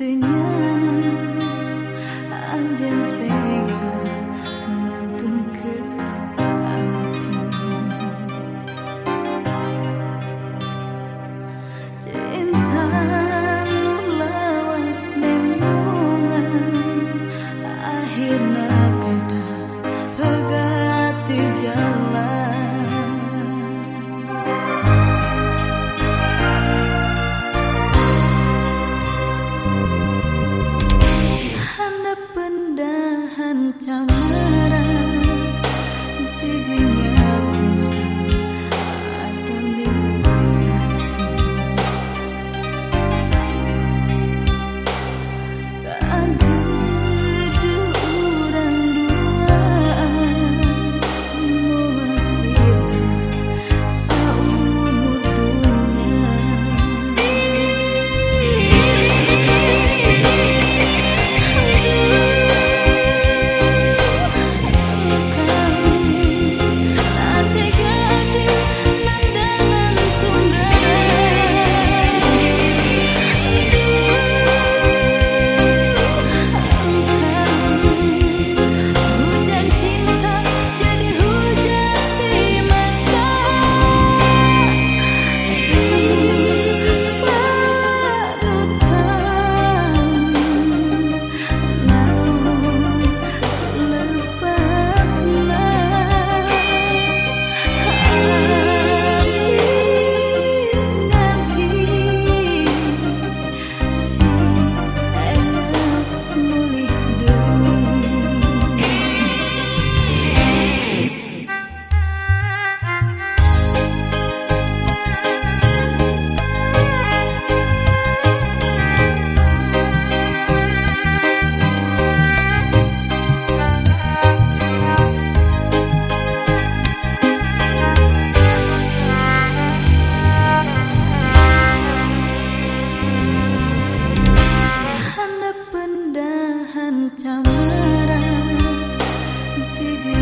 tình macam to do.